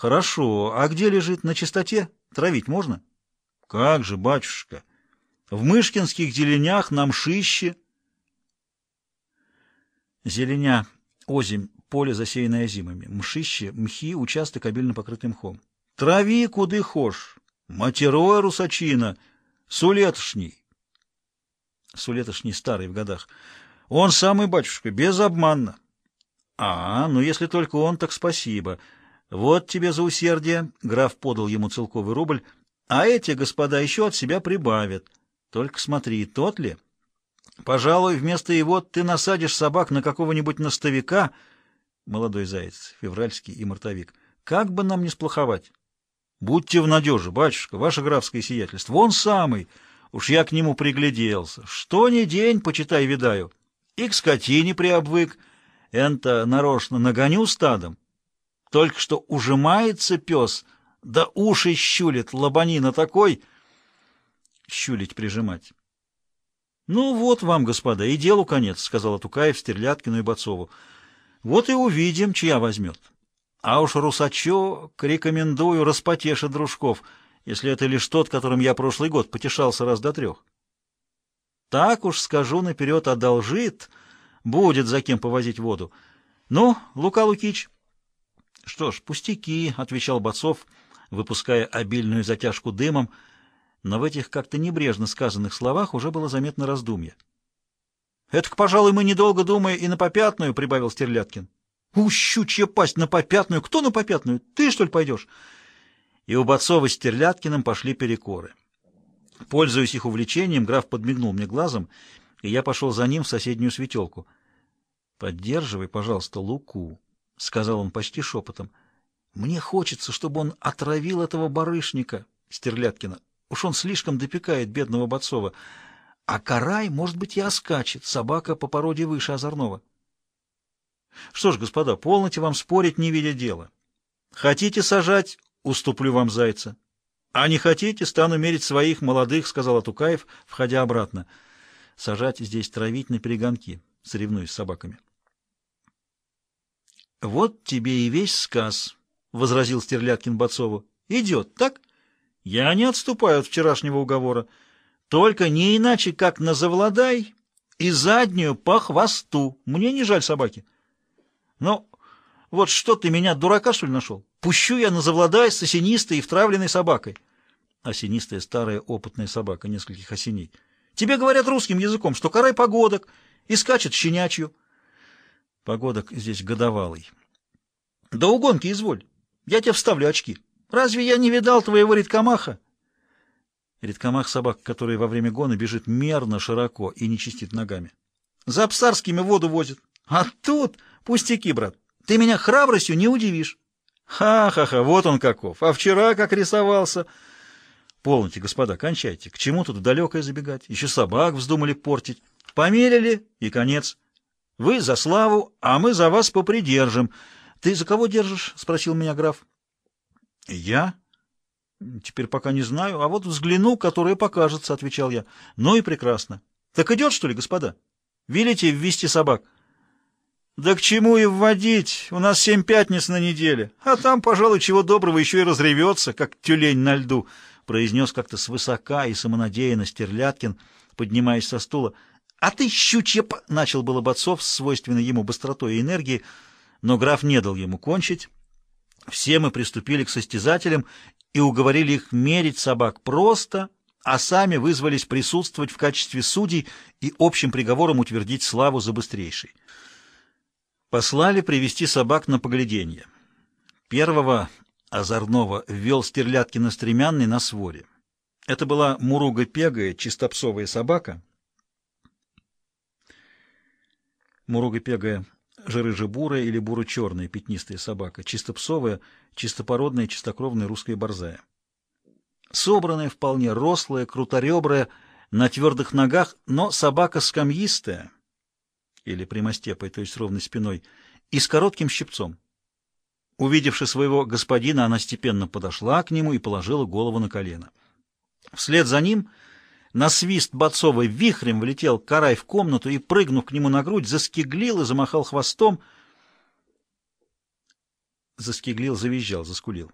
Хорошо. А где лежит? На чистоте? Травить можно? Как же, батюшка. В мышкинских зеленях на мшище. Зеленя, озимь, поле, засеянное зимами. Мшище, мхи, участок, обильно покрытый мхом. Трави, куды хошь. Матерой русачина, сулетошний. Сулетошний старый в годах. Он самый, батюшка, безобманно. А, ну если только он, так спасибо. Вот тебе за усердие. Граф подал ему целковый рубль. А эти господа еще от себя прибавят. Только смотри, тот ли? Пожалуй, вместо его ты насадишь собак на какого-нибудь настовика, молодой заяц, февральский и мартовик. Как бы нам не сплоховать? Будьте в надеже, батюшка, ваше графское сиятельство. Он самый. Уж я к нему пригляделся. Что ни день, почитай, видаю. И к скотине приобвык. Энто нарочно нагоню стадом. Только что ужимается пес, да уши щулит, лобанина такой. Щулить, прижимать. Ну вот вам, господа, и делу конец, — сказал Тукаев Стерляткину и Бацову. Вот и увидим, чья возьмет. А уж Русачок рекомендую распотешить дружков, если это лишь тот, которым я прошлый год потешался раз до трех. Так уж скажу наперед, одолжит, будет за кем повозить воду. Ну, Лука Лукич... Что ж, пустяки, — отвечал Бацов, выпуская обильную затяжку дымом, но в этих как-то небрежно сказанных словах уже было заметно раздумье. — Это, пожалуй, мы, недолго думая, и на попятную, — прибавил Стерляткин. У, щучья пасть на попятную! Кто на попятную? Ты, что ли, пойдешь? И у Бацова с Терляткиным пошли перекоры. Пользуясь их увлечением, граф подмигнул мне глазом, и я пошел за ним в соседнюю светелку. «Поддерживай, пожалуйста, Луку», — сказал он почти шепотом. «Мне хочется, чтобы он отравил этого барышника, Стерляткина. Уж он слишком допекает бедного Бацова. А Карай, может быть, и оскачет, собака по породе выше озорного». Что ж, господа, полноте вам спорить, не видя дела. Хотите сажать — уступлю вам зайца. А не хотите — стану мерить своих молодых, — сказал Атукаев, входя обратно. Сажать здесь травить на перегонки, соревнуясь с собаками. — Вот тебе и весь сказ, — возразил Стерляткин Бацову. — Идет, так? Я не отступаю от вчерашнего уговора. Только не иначе, как на завладай и заднюю по хвосту. Мне не жаль собаки. — ну, вот что ты меня, дурака, что ли, нашел? Пущу я на завладай с осенистой и втравленной собакой. Осенистая старая опытная собака нескольких осеней. Тебе говорят русским языком, что карай погодок и скачет щенячью. Погодок здесь годовалый. Да угонки изволь. Я тебе вставлю очки. Разве я не видал твоего редкомаха? Редкомах собак, который во время гона бежит мерно, широко и не чистит ногами. За псарскими воду возит. А тут... Пустяки, брат. Ты меня храбростью не удивишь. Ха-ха-ха, вот он каков. А вчера как рисовался. Полните, господа, кончайте. К чему тут далекое забегать? Еще собак вздумали портить. Померили, и конец. Вы за славу, а мы за вас попридержим. Ты за кого держишь? — спросил меня граф. Я? Теперь пока не знаю, а вот взгляну, которая покажется, — отвечал я. Ну и прекрасно. Так идет, что ли, господа? Велите ввести собак? — да к чему и вводить? У нас семь пятниц на неделе. А там, пожалуй, чего доброго еще и разревется, как тюлень на льду, — произнес как-то свысока и самонадеянно Стерляткин, поднимаясь со стула. — А ты, щучья... — начал было Бацов с свойственной ему быстротой и энергией, но граф не дал ему кончить. Все мы приступили к состязателям и уговорили их мерить собак просто, а сами вызвались присутствовать в качестве судей и общим приговором утвердить славу за быстрейший. Послали привести собак на погляденье. Первого озорного ввел Стерляткина стремянный на своре. Это была муруга-пегая, чистопсовая собака. Муруга-пегая жирыжебурая или буро-черная пятнистая собака, чистопсовая, чистопородная, чистокровная русская борзая. Собранная, вполне рослая, круторебрая, на твердых ногах, но собака скамьистая — или прямостепой, то есть ровной спиной, и с коротким щипцом. Увидевши своего господина, она степенно подошла к нему и положила голову на колено. Вслед за ним на свист Бацовой вихрем влетел Карай в комнату и, прыгнув к нему на грудь, заскиглил и замахал хвостом. заскиглил, завизжал, заскулил.